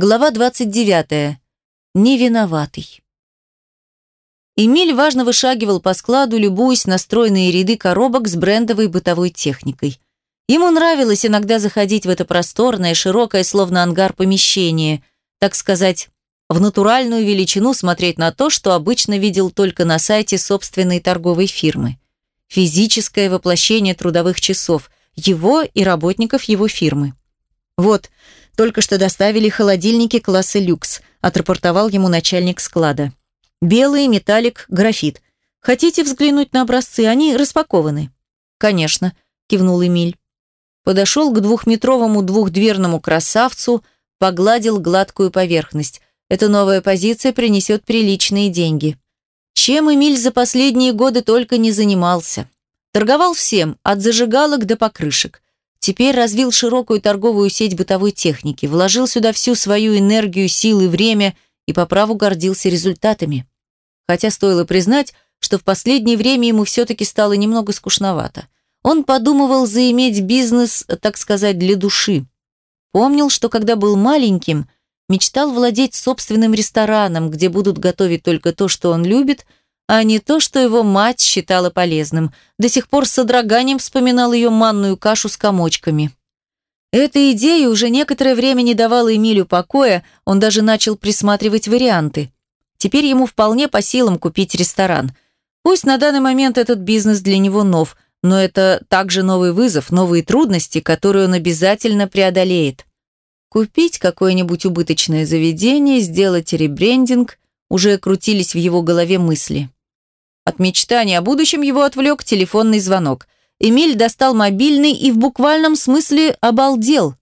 Глава 29. Невиноватый. Эмиль важно вышагивал по складу, любуясь на стройные ряды коробок с брендовой бытовой техникой. Ему нравилось иногда заходить в это просторное, широкое, словно ангар помещение, так сказать, в натуральную величину смотреть на то, что обычно видел только на сайте собственной торговой фирмы. Физическое воплощение трудовых часов, его и работников его фирмы. Вот – только что доставили холодильники класса люкс, отрапортовал ему начальник склада. Белый, металлик, графит. Хотите взглянуть на образцы? Они распакованы. Конечно, кивнул Эмиль. Подошел к двухметровому двухдверному красавцу, погладил гладкую поверхность. Эта новая позиция принесет приличные деньги. Чем Эмиль за последние годы только не занимался. Торговал всем, от зажигалок до покрышек. Теперь развил широкую торговую сеть бытовой техники, вложил сюда всю свою энергию, силы, время и по праву гордился результатами. Хотя стоило признать, что в последнее время ему все-таки стало немного скучновато. Он подумывал заиметь бизнес, так сказать, для души. Помнил, что когда был маленьким, мечтал владеть собственным рестораном, где будут готовить только то, что он любит – а не то, что его мать считала полезным. До сих пор с содроганием вспоминал ее манную кашу с комочками. Эта идея уже некоторое время не давала Эмилю покоя, он даже начал присматривать варианты. Теперь ему вполне по силам купить ресторан. Пусть на данный момент этот бизнес для него нов, но это также новый вызов, новые трудности, которые он обязательно преодолеет. Купить какое-нибудь убыточное заведение, сделать ребрендинг – уже крутились в его голове мысли. От мечтания о будущем его отвлек телефонный звонок. Эмиль достал мобильный и в буквальном смысле обалдел.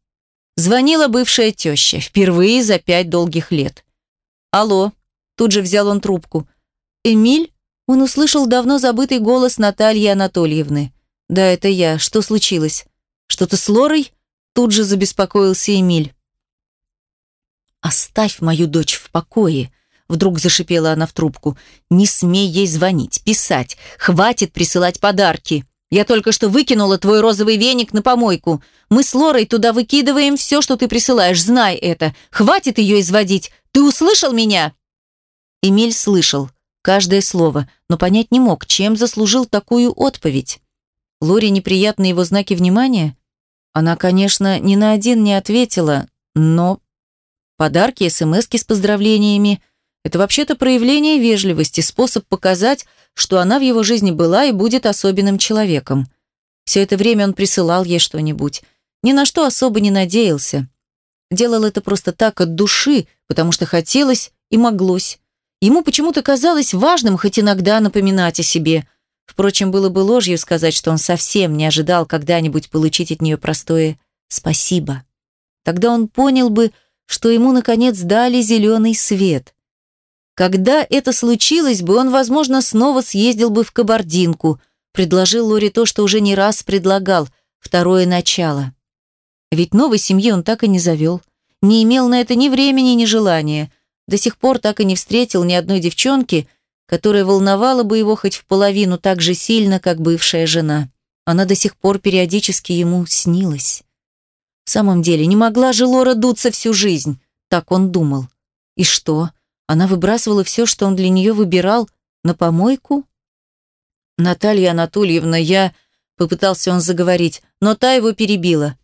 Звонила бывшая теща, впервые за пять долгих лет. «Алло», тут же взял он трубку. «Эмиль?» Он услышал давно забытый голос Натальи Анатольевны. «Да, это я. Что случилось? Что-то с Лорой?» Тут же забеспокоился Эмиль. «Оставь мою дочь в покое», Вдруг зашипела она в трубку. «Не смей ей звонить, писать. Хватит присылать подарки. Я только что выкинула твой розовый веник на помойку. Мы с Лорой туда выкидываем все, что ты присылаешь. Знай это. Хватит ее изводить. Ты услышал меня?» Эмиль слышал. Каждое слово, но понять не мог, чем заслужил такую отповедь. Лоре неприятны его знаки внимания? Она, конечно, ни на один не ответила, но... Подарки, смски с поздравлениями – это вообще-то проявление вежливости, способ показать, что она в его жизни была и будет особенным человеком. Все это время он присылал ей что-нибудь. Ни на что особо не надеялся. Делал это просто так, от души, потому что хотелось и моглось. Ему почему-то казалось важным хоть иногда напоминать о себе. Впрочем, было бы ложью сказать, что он совсем не ожидал когда-нибудь получить от нее простое «спасибо». Тогда он понял бы, что ему, наконец, дали зеленый свет. Когда это случилось бы, он, возможно, снова съездил бы в Кабардинку, предложил Лоре то, что уже не раз предлагал, второе начало. Ведь новой семьи он так и не завел, не имел на это ни времени, ни желания, до сих пор так и не встретил ни одной девчонки, которая волновала бы его хоть в половину так же сильно, как бывшая жена. Она до сих пор периодически ему снилась. В самом деле, не могла же Лора дуться всю жизнь, так он думал. И что? Она выбрасывала все, что он для нее выбирал, на помойку? «Наталья Анатольевна, я...» Попытался он заговорить, но та его перебила.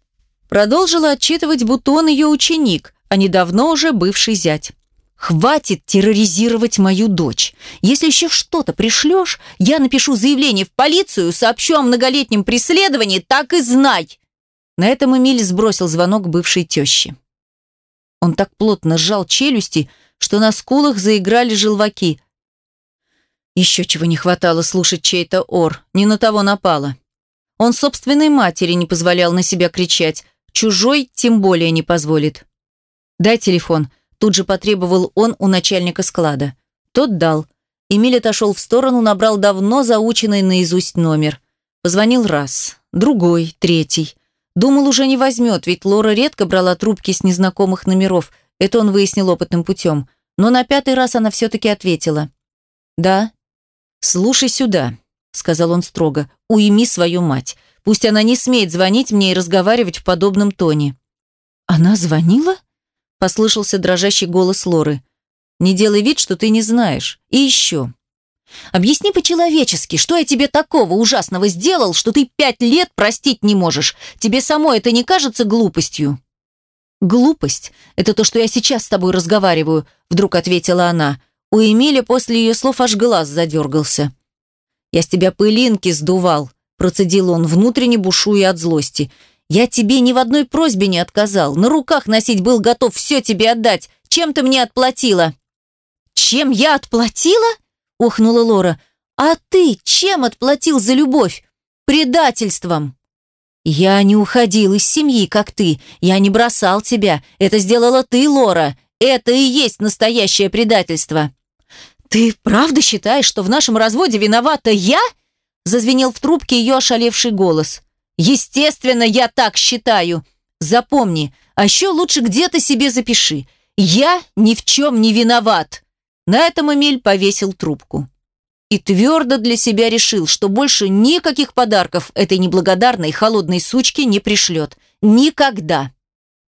Продолжила отчитывать, будто он ее ученик, а недавно уже бывший зять. «Хватит терроризировать мою дочь. Если еще что-то пришлешь, я напишу заявление в полицию, сообщу о многолетнем преследовании, так и знай!» На этом Эмиль сбросил звонок бывшей тещи. Он так плотно сжал челюсти, что на скулах заиграли желваки. Еще чего не хватало слушать чей-то ор, не на того напало. Он собственной матери не позволял на себя кричать, чужой тем более не позволит. «Дай телефон», тут же потребовал он у начальника склада. Тот дал. Эмиль отошел в сторону, набрал давно заученный наизусть номер. Позвонил раз, другой, третий. Думал, уже не возьмет, ведь Лора редко брала трубки с незнакомых номеров – это он выяснил опытным путем. Но на пятый раз она все-таки ответила. «Да». «Слушай сюда», — сказал он строго, — «уйми свою мать. Пусть она не смеет звонить мне и разговаривать в подобном тоне». «Она звонила?» послышался дрожащий голос Лоры. «Не делай вид, что ты не знаешь. И еще. Объясни по-человечески, что я тебе такого ужасного сделал, что ты пять лет простить не можешь. Тебе самой это не кажется глупостью?» «Глупость – это то, что я сейчас с тобой разговариваю», – вдруг ответила она. У Эмиля после ее слов аж глаз задергался. «Я с тебя пылинки сдувал», – процедил он, внутренне бушуя от злости. «Я тебе ни в одной просьбе не отказал. На руках носить был готов все тебе отдать. Чем ты мне отплатила?» «Чем я отплатила?» – ухнула Лора. «А ты чем отплатил за любовь? Предательством!» «Я не уходил из семьи, как ты. Я не бросал тебя. Это сделала ты, Лора. Это и есть настоящее предательство». «Ты правда считаешь, что в нашем разводе виновата я?» Зазвенел в трубке ее ошалевший голос. «Естественно, я так считаю. Запомни, а еще лучше где-то себе запиши. Я ни в чем не виноват». На этом Эмиль повесил трубку и твердо для себя решил, что больше никаких подарков этой неблагодарной холодной сучке не пришлет. Никогда.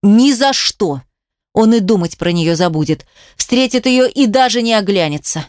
Ни за что. Он и думать про нее забудет. Встретит ее и даже не оглянется.